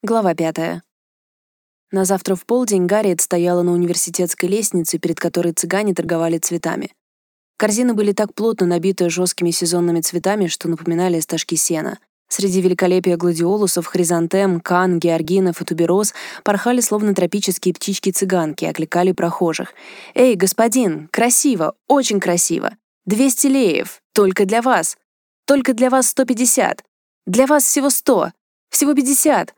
Глава пятая. На завтра в полдень Гарриет стояла на университетской лестнице, перед которой цыгане торговали цветами. Корзины были так плотно набиты жесткими сезонными цветами, что напоминали стажки сена. Среди великолепия гладиолусов, хризантем, кан, георгинов и тубероз порхали словно тропические птички-цыганки, окликали прохожих. «Эй, господин, красиво, очень красиво! 200 леев, только для вас! Только для вас 150! Для вас всего 100! Всего 50!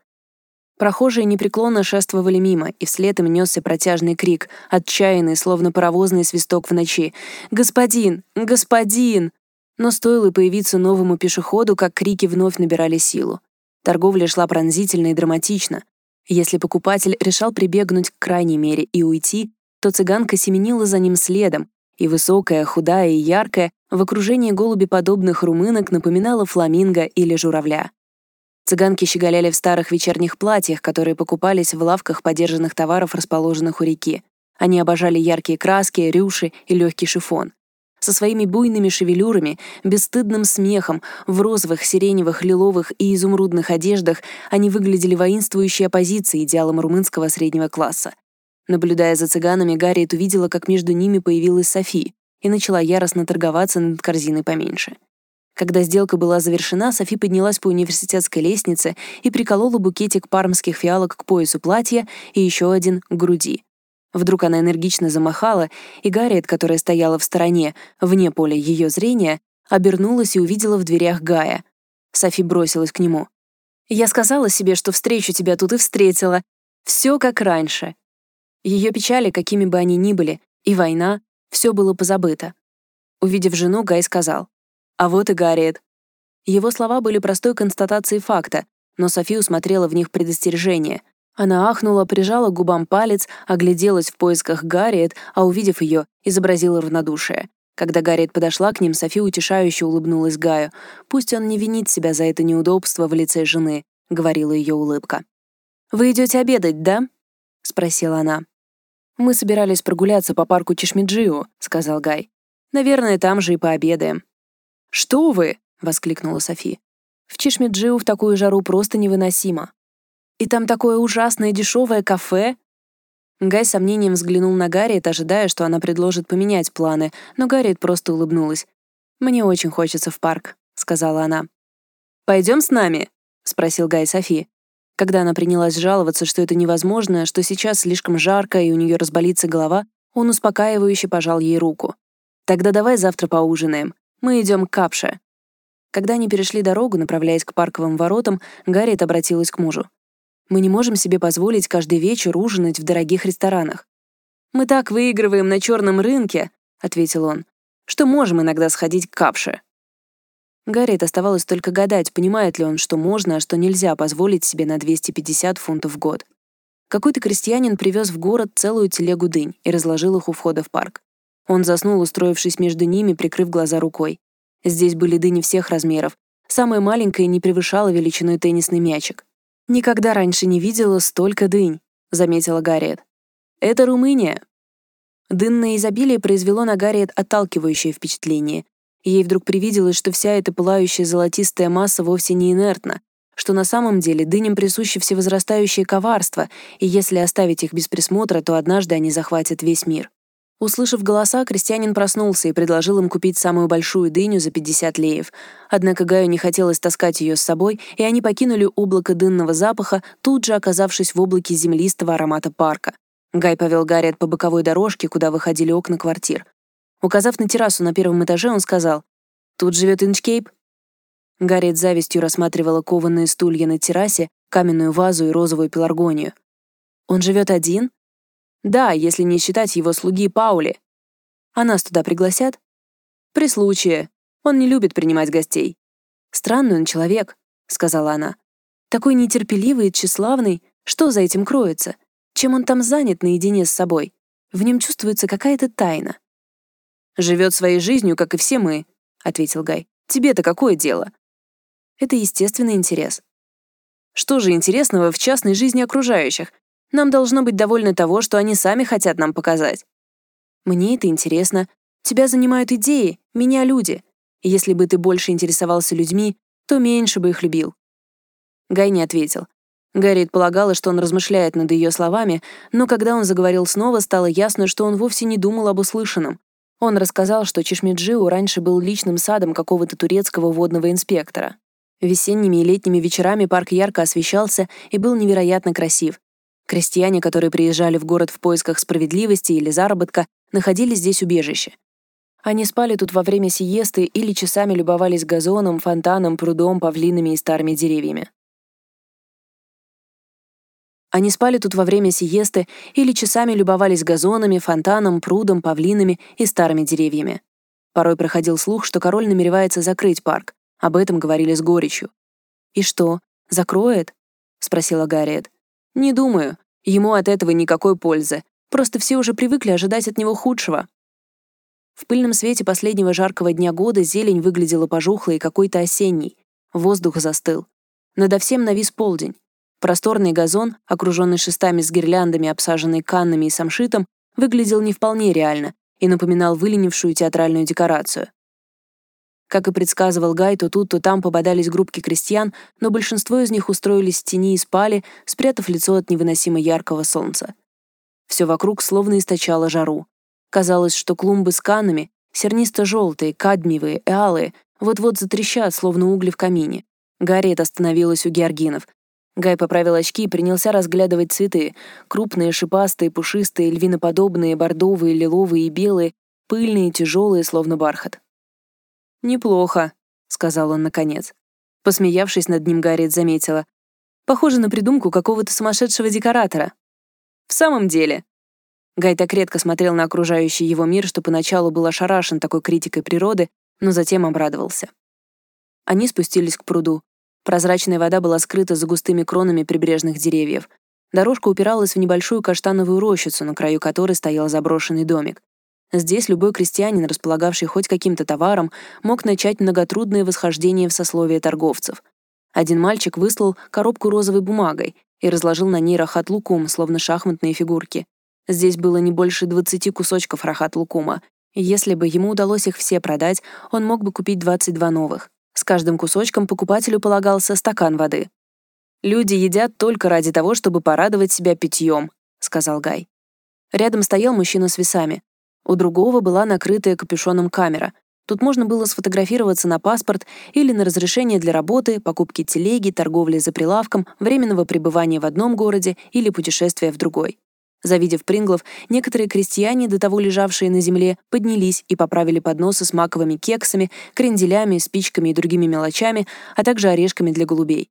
Прохожие непреклонно шествовали мимо, и вслед им несся протяжный крик, отчаянный, словно паровозный свисток в ночи. «Господин! Господин!» Но стоило появиться новому пешеходу, как крики вновь набирали силу. Торговля шла пронзительно и драматично. Если покупатель решал прибегнуть к крайней мере и уйти, то цыганка семенила за ним следом, и высокая, худая и яркая, в окружении голубеподобных румынок напоминала фламинго или журавля. Цыганки щеголяли в старых вечерних платьях, которые покупались в лавках подержанных товаров, расположенных у реки. Они обожали яркие краски, рюши и легкий шифон. Со своими буйными шевелюрами, бесстыдным смехом, в розовых, сиреневых, лиловых и изумрудных одеждах они выглядели воинствующей оппозицией идеалам румынского среднего класса. Наблюдая за цыганами, Гарриет увидела, как между ними появилась Софи и начала яростно торговаться над корзиной поменьше. Когда сделка была завершена, Софи поднялась по университетской лестнице и приколола букетик пармских фиалок к поясу платья и еще один к груди. Вдруг она энергично замахала, и Гарриет, которая стояла в стороне, вне поля ее зрения, обернулась и увидела в дверях Гая. Софи бросилась к нему. «Я сказала себе, что встречу тебя тут и встретила. Все как раньше». Ее печали, какими бы они ни были, и война, все было позабыто. Увидев жену, Гай сказал, а вот и Гарриет. Его слова были простой констатацией факта, но Софи усмотрела в них предостережение. Она ахнула, прижала к губам палец, огляделась в поисках Гарриет, а увидев ее, изобразила равнодушие. Когда Гарриет подошла к ним, Софи утешающе улыбнулась Гаю. «Пусть он не винит себя за это неудобство в лице жены», — говорила ее улыбка. «Вы идете обедать, да?» — спросила она. «Мы собирались прогуляться по парку Чешмиджио», — сказал Гай. «Наверное, там же и пообедаем». «Что вы?» — воскликнула Софи. «В Чешмеджиу в такую жару просто невыносимо. И там такое ужасное дешевое кафе!» Гай с сомнением взглянул на Гарриет, ожидая, что она предложит поменять планы, но Гарриет просто улыбнулась. «Мне очень хочется в парк», — сказала она. «Пойдем с нами?» — спросил Гай Софи. Когда она принялась жаловаться, что это невозможно, что сейчас слишком жарко и у нее разболится голова, он успокаивающе пожал ей руку. «Тогда давай завтра поужинаем. Мы идем к Капше». Когда они перешли дорогу, направляясь к парковым воротам, Гарриет обратилась к мужу. «Мы не можем себе позволить каждый вечер ужинать в дорогих ресторанах». «Мы так выигрываем на черном рынке», — ответил он, «что можем иногда сходить к Капше». Гарриет оставалось только гадать, понимает ли он, что можно, а что нельзя позволить себе на 250 фунтов в год. Какой-то крестьянин привез в город целую телегу дынь и разложил их у входа в парк. Он заснул, устроившись между ними, прикрыв глаза рукой. Здесь были дыни всех размеров. Самая маленькая не превышала величиной теннисный мячик. «Никогда раньше не видела столько дынь», — заметила Гарриет. «Это Румыния». Дынное изобилие произвело на Гарриет отталкивающее впечатление. Ей вдруг привиделось, что вся эта пылающая золотистая масса вовсе не инертна, что на самом деле дыням присуще всевозрастающее коварство, и если оставить их без присмотра, то однажды они захватят весь мир. Услышав голоса, крестьянин проснулся и предложил им купить самую большую дыню за 50 леев. Однако Гаю не хотелось таскать ее с собой, и они покинули облако дынного запаха, тут же оказавшись в облаке землистого аромата парка. Гай повел Гарриет по боковой дорожке, куда выходили окна квартир. Указав на террасу на первом этаже, он сказал, «Тут живет Инчкейп». Гарриет завистью рассматривала кованые стулья на террасе, каменную вазу и розовую пеларгонию. «Он живет один?» Да, если не считать его слуги Паули. А нас туда пригласят? При случае. Он не любит принимать гостей. Странный он человек, сказала она. Такой нетерпеливый и тщеславный. Что за этим кроется? Чем он там занят наедине с собой? В нем чувствуется какая-то тайна. «Живет своей жизнью, как и все мы», — ответил Гай. «Тебе-то какое дело?» «Это естественный интерес». «Что же интересного в частной жизни окружающих? Нам должно быть довольно того, что они сами хотят нам показать. Мне это интересно. Тебя занимают идеи, меня люди. Если бы ты больше интересовался людьми, то меньше бы их любил. Гай не ответил. Гарриет полагала, что он размышляет над ее словами, но когда он заговорил снова, стало ясно, что он вовсе не думал об услышанном. Он рассказал, что Чешмеджиу раньше был личным садом какого-то турецкого водного инспектора. Весенними и летними вечерами парк ярко освещался и был невероятно красив. Крестьяне, которые приезжали в город в поисках справедливости или заработка, находили здесь убежище. Они спали тут во время сиесты или часами любовались газоном, фонтаном, прудом, павлинами и старыми деревьями. Они спали тут во время сиесты или часами любовались газонами, фонтаном, прудом, павлинами и старыми деревьями. Порой проходил слух, что король намеревается закрыть парк. Об этом говорили с горечью. «И что, закроет?» — спросила Гарриет. «Не думаю. Ему от этого никакой пользы. Просто все уже привыкли ожидать от него худшего». В пыльном свете последнего жаркого дня года зелень выглядела пожухлой и какой-то осенней. Воздух застыл. Надо всем навис полдень. Просторный газон, окруженный шестами с гирляндами, обсаженный каннами и самшитом, выглядел не вполне реально и напоминал выленившую театральную декорацию. Как и предсказывал Гай, то тут, то там попадались группки крестьян, но большинство из них устроились в тени и спали, спрятав лицо от невыносимо яркого солнца. Все вокруг словно источало жару. Казалось, что клумбы с канами, сернисто-желтые, кадмиевые и алые, вот-вот затрещат, словно угли в камине. Гарриет остановилась у георгинов. Гай поправил очки и принялся разглядывать цветы. Крупные, шипастые, пушистые, львиноподобные, бордовые, лиловые и белые, пыльные, тяжелые, словно бархат. «Неплохо», — сказал он наконец. Посмеявшись над ним, Гарриет заметила. «Похоже на придумку какого-то сумасшедшего декоратора». «В самом деле». Гай так редко смотрел на окружающий его мир, что поначалу был ошарашен такой критикой природы, но затем обрадовался. Они спустились к пруду. Прозрачная вода была скрыта за густыми кронами прибрежных деревьев. Дорожка упиралась в небольшую каштановую рощицу, на краю которой стоял заброшенный домик. Здесь любой крестьянин, располагавший хоть каким-то товаром, мог начать многотрудное восхождение в сословие торговцев. Один мальчик выслал коробку розовой бумагой и разложил на ней рахат-лукум, словно шахматные фигурки. Здесь было не больше 20 кусочков рахат-лукума, и если бы ему удалось их все продать, он мог бы купить 22 новых. С каждым кусочком покупателю полагался стакан воды. «Люди едят только ради того, чтобы порадовать себя питьем», — сказал Гай. Рядом стоял мужчина с весами. У другого была накрытая капюшоном камера. Тут можно было сфотографироваться на паспорт или на разрешение для работы, покупки телеги, торговли за прилавком, временного пребывания в одном городе или путешествия в другой. Завидев Принглов, некоторые крестьяне, до того лежавшие на земле, поднялись и поправили подносы с маковыми кексами, кренделями, спичками и другими мелочами, а также орешками для голубей.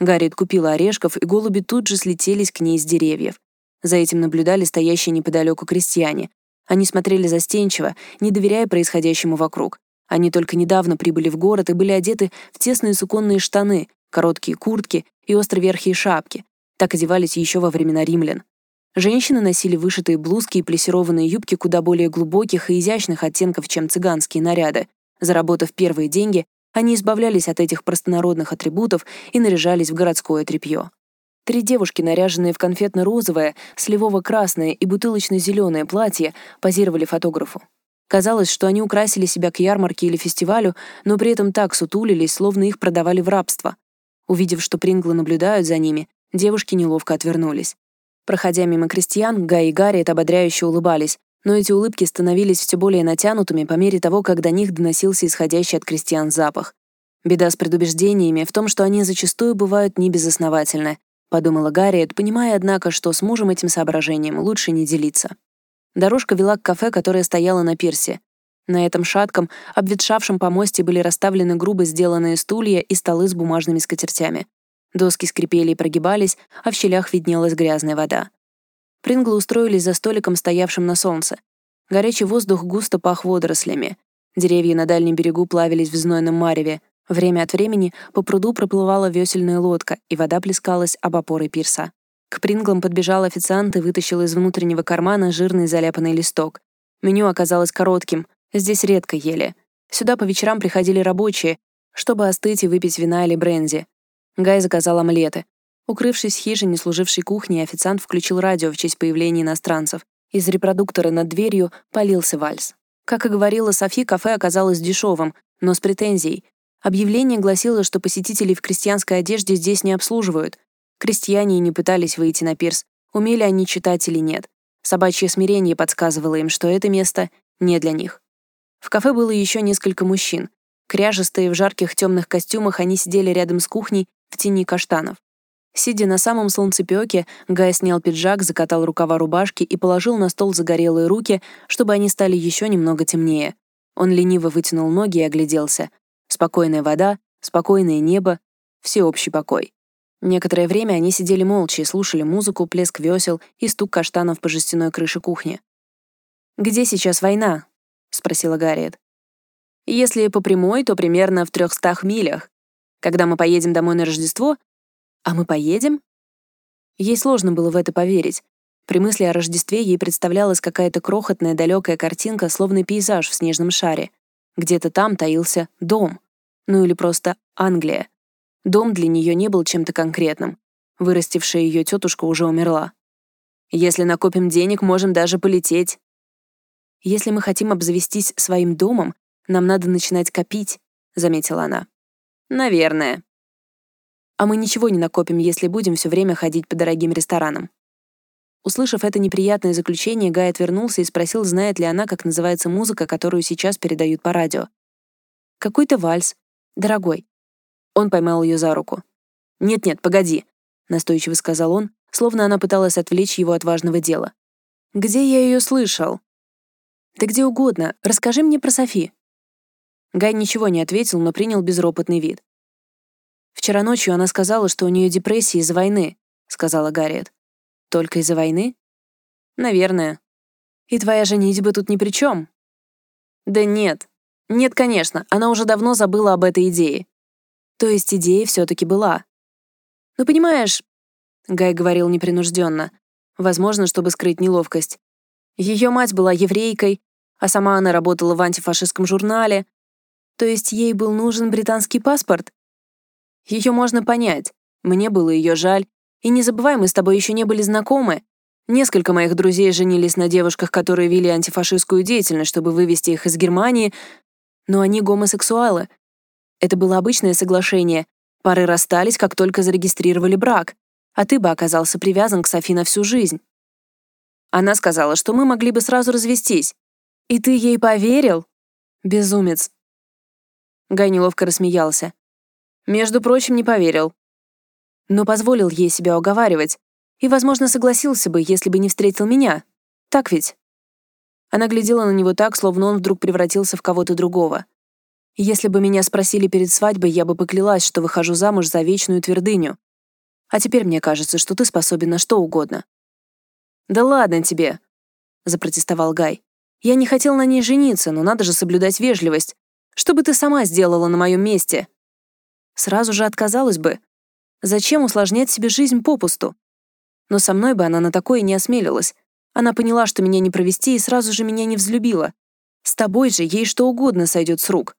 Гарриет купила орешков, и голуби тут же слетелись к ней с деревьев. За этим наблюдали стоящие неподалеку крестьяне. Они смотрели застенчиво, не доверяя происходящему вокруг. Они только недавно прибыли в город и были одеты в тесные суконные штаны, короткие куртки и островерхие шапки. Так одевались еще во времена римлян. Женщины носили вышитые блузки и плессированные юбки куда более глубоких и изящных оттенков, чем цыганские наряды. Заработав первые деньги, они избавлялись от этих простонародных атрибутов и наряжались в городское тряпье. Три девушки, наряженные в конфетно-розовое, сливово-красное и бутылочно-зеленое платье, позировали фотографу. Казалось, что они украсили себя к ярмарке или фестивалю, но при этом так сутулились, словно их продавали в рабство. Увидев, что Принглы наблюдают за ними, девушки неловко отвернулись. Проходя мимо крестьян, Гай и Гарриет ободряюще улыбались, но эти улыбки становились все более натянутыми по мере того, как до них доносился исходящий от крестьян запах. Беда с предубеждениями в том, что они зачастую бывают небезосновательны, — подумала Гарриет, понимая, однако, что с мужем этим соображением лучше не делиться. Дорожка вела к кафе, которое стояло на пирсе. На этом шатком, обветшавшем помосте были расставлены грубо сделанные стулья и столы с бумажными скатертями. Доски скрипели и прогибались, а в щелях виднелась грязная вода. Принглы устроились за столиком, стоявшим на солнце. Горячий воздух густо пах водорослями. Деревья на дальнем берегу плавились в знойном мареве, Время от времени по пруду проплывала весельная лодка, и вода плескалась об опоры пирса. К Принглам подбежал официант и вытащил из внутреннего кармана жирный заляпанный листок. Меню оказалось коротким, здесь редко ели. Сюда по вечерам приходили рабочие, чтобы остыть и выпить вина или бренди. Гай заказал омлеты. Укрывшись в хижине, служившей кухней, официант включил радио в честь появления иностранцев. Из репродуктора над дверью полился вальс. Как и говорила Софи, кафе оказалось дешевым, но с претензией. Объявление гласило, что посетителей в крестьянской одежде здесь не обслуживают. Крестьяне не пытались выйти на пирс, умели они читать или нет. Собачье смирение подсказывало им, что это место не для них. В кафе было еще несколько мужчин. Кряжестые в жарких темных костюмах, они сидели рядом с кухней в тени каштанов. Сидя на самом солнцепёке, Гай снял пиджак, закатал рукава рубашки и положил на стол загорелые руки, чтобы они стали еще немного темнее. Он лениво вытянул ноги и огляделся. Спокойная вода, спокойное небо, всеобщий покой. Некоторое время они сидели молча и слушали музыку, плеск весел и стук каштанов по жестяной крыше кухни. «Где сейчас война?» — спросила Гарриет. «Если по прямой, то примерно в трехстах милях. Когда мы поедем домой на Рождество, «А мы поедем?» Ей сложно было в это поверить. При мысли о Рождестве ей представлялась какая-то крохотная далекая картинка, словно пейзаж в снежном шаре. Где-то там таился дом. Ну или просто Англия. Дом для нее не был чем-то конкретным. Вырастившая ее тетушка уже умерла. «Если накопим денег, можем даже полететь». «Если мы хотим обзавестись своим домом, нам надо начинать копить», — заметила она. «Наверное», а мы ничего не накопим, если будем все время ходить по дорогим ресторанам. Услышав это неприятное заключение, Гай отвернулся и спросил, знает ли она, как называется музыка, которую сейчас передают по радио. «Какой-то вальс. Дорогой». Он поймал ее за руку. «Нет-нет, погоди», — настойчиво сказал он, словно она пыталась отвлечь его от важного дела. «Где я ее слышал?» «Да где угодно. Расскажи мне про Софи». Гай ничего не ответил, но принял безропотный вид. «Вчера ночью она сказала, что у нее депрессия из-за войны», — сказала Гарриет. «Только из-за войны?» «Наверное. И твоя женитьба тут ни при чем?» «Да нет. Нет, конечно, она уже давно забыла об этой идее. То есть идея все-таки была. Ну, понимаешь, Гай говорил непринужденно, возможно, чтобы скрыть неловкость. Ее мать была еврейкой, а сама она работала в антифашистском журнале. То есть ей был нужен британский паспорт? Ее можно понять. Мне было ее жаль. И не забывай, мы с тобой еще не были знакомы. Несколько моих друзей женились на девушках, которые вели антифашистскую деятельность, чтобы вывести их из Германии, но они гомосексуалы. Это было обычное соглашение. Пары расстались, как только зарегистрировали брак, а ты бы оказался привязан к Софи на всю жизнь. Она сказала, что мы могли бы сразу развестись. И ты ей поверил? Безумец. Гай неловко рассмеялся. Между прочим, не поверил. Но позволил ей себя уговаривать. И, возможно, согласился бы, если бы не встретил меня. Так ведь? Она глядела на него так, словно он вдруг превратился в кого-то другого. Если бы меня спросили перед свадьбой, я бы поклялась, что выхожу замуж за вечную твердыню. А теперь мне кажется, что ты способен на что угодно. «Да ладно тебе», — запротестовал Гай. «Я не хотел на ней жениться, но надо же соблюдать вежливость. Что бы ты сама сделала на моем месте?» сразу же отказалась бы. Зачем усложнять себе жизнь попусту? Но со мной бы она на такое не осмелилась. Она поняла, что меня не провести, и сразу же меня не взлюбила. С тобой же ей что угодно сойдет с рук.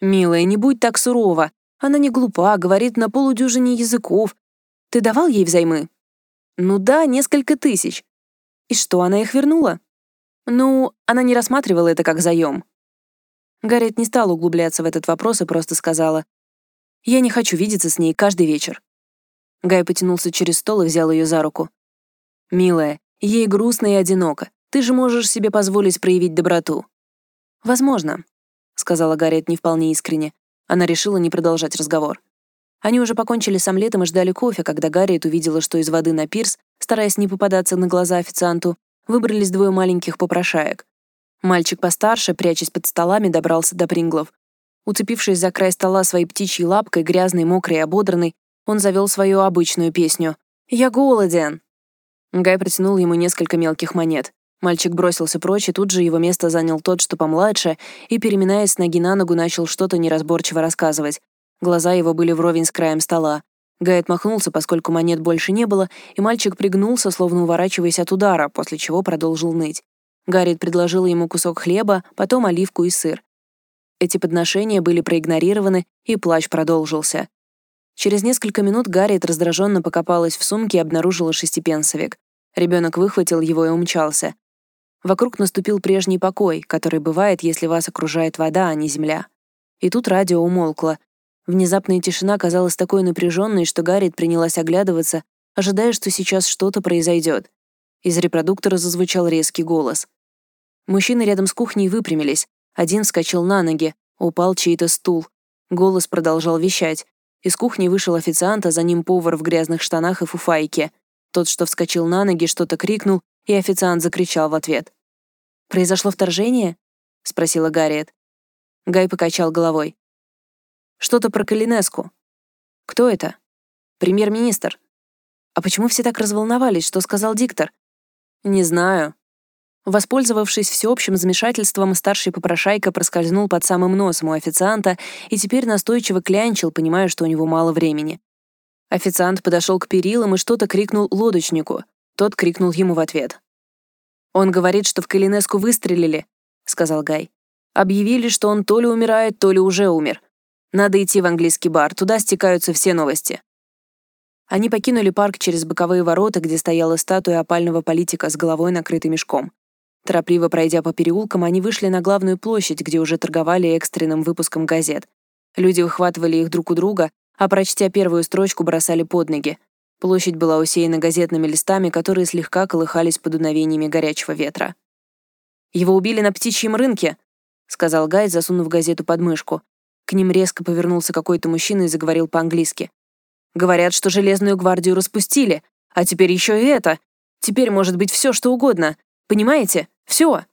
Милая, не будь так сурова. Она не глупа, говорит на полудюжине языков. Ты давал ей взаймы? Ну да, несколько тысяч. И что, она их вернула? Ну, она не рассматривала это как заем. Гарриет не стала углубляться в этот вопрос и просто сказала, я не хочу видеться с ней каждый вечер». Гай потянулся через стол и взял ее за руку. «Милая, ей грустно и одиноко. Ты же можешь себе позволить проявить доброту». «Возможно», — сказала Гарриет не вполне искренне. Она решила не продолжать разговор. Они уже покончили с омлетом и ждали кофе, когда Гарриет увидела, что из воды на пирс, стараясь не попадаться на глаза официанту, выбрались двое маленьких попрошаек. Мальчик постарше, прячась под столами, добрался до Принглов. Уцепившись за край стола своей птичьей лапкой, грязной, мокрой и ободранной, он завел свою обычную песню. «Я голоден!» Гай протянул ему несколько мелких монет. Мальчик бросился прочь, и тут же его место занял тот, что помладше, и, переминаясь с ноги на ногу, начал что-то неразборчиво рассказывать. Глаза его были вровень с краем стола. Гай отмахнулся, поскольку монет больше не было, и мальчик пригнулся, словно уворачиваясь от удара, после чего продолжил ныть. Гарриет предложила ему кусок хлеба, потом оливку и сыр. Эти подношения были проигнорированы, и плач продолжился. Через несколько минут Гарриет раздраженно покопалась в сумке и обнаружила шестипенсовик. Ребенок выхватил его и умчался. Вокруг наступил прежний покой, который бывает, если вас окружает вода, а не земля. И тут радио умолкло. Внезапная тишина казалась такой напряженной, что Гарриет принялась оглядываться, ожидая, что сейчас что-то произойдет. Из репродуктора зазвучал резкий голос. Мужчины рядом с кухней выпрямились. Один вскочил на ноги, упал чей-то стул. Голос продолжал вещать. Из кухни вышел официант, а за ним повар в грязных штанах и фуфайке. Тот, что вскочил на ноги, что-то крикнул, и официант закричал в ответ. «Произошло вторжение?» — спросила Гарриет. Гай покачал головой. «Что-то про Калинеску». «Кто это?» «Премьер-министр». «А почему все так разволновались? Что сказал диктор?» «Не знаю». Воспользовавшись всеобщим замешательством, старший попрошайка проскользнул под самым носом у официанта и теперь настойчиво клянчил, понимая, что у него мало времени. Официант подошел к перилам и что-то крикнул лодочнику. Тот крикнул ему в ответ. «Он говорит, что в Калинеску выстрелили», — сказал Гай. «Объявили, что он то ли умирает, то ли уже умер. Надо идти в английский бар, туда стекаются все новости». Они покинули парк через боковые ворота, где стояла статуя опального политика с головой накрытой мешком. Торопливо пройдя по переулкам, они вышли на главную площадь, где уже торговали экстренным выпуском газет. Люди выхватывали их друг у друга, а прочтя первую строчку, бросали под ноги. Площадь была усеяна газетными листами, которые слегка колыхались под дуновениями горячего ветра. «Его убили на птичьем рынке», — сказал Гай, засунув газету под мышку. К ним резко повернулся какой-то мужчина и заговорил по-английски. «Говорят, что Железную гвардию распустили, а теперь еще и это. Теперь может быть все, что угодно. Понимаете? Все.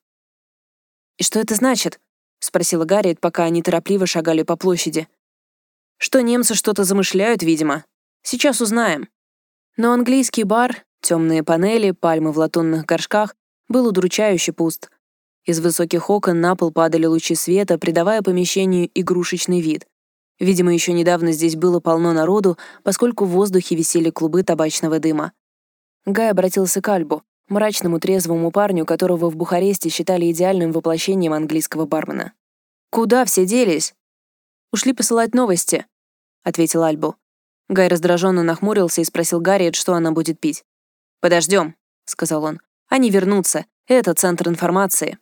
«И что это значит?» — спросила Гарриет, пока они торопливо шагали по площади. «Что немцы что-то замышляют, видимо. Сейчас узнаем». Но английский бар, темные панели, пальмы в латунных горшках был удручающе пуст. Из высоких окон на пол падали лучи света, придавая помещению игрушечный вид. Видимо, еще недавно здесь было полно народу, поскольку в воздухе висели клубы табачного дыма. Гай обратился к Альбу мрачному трезвому парню, которого в Бухаресте считали идеальным воплощением английского бармена. «Куда все делись?» «Ушли посылать новости», — ответил Альбу. Гай раздраженно нахмурился и спросил Гарриет, что она будет пить. «Подождем», — сказал он. «Они вернутся. Это центр информации».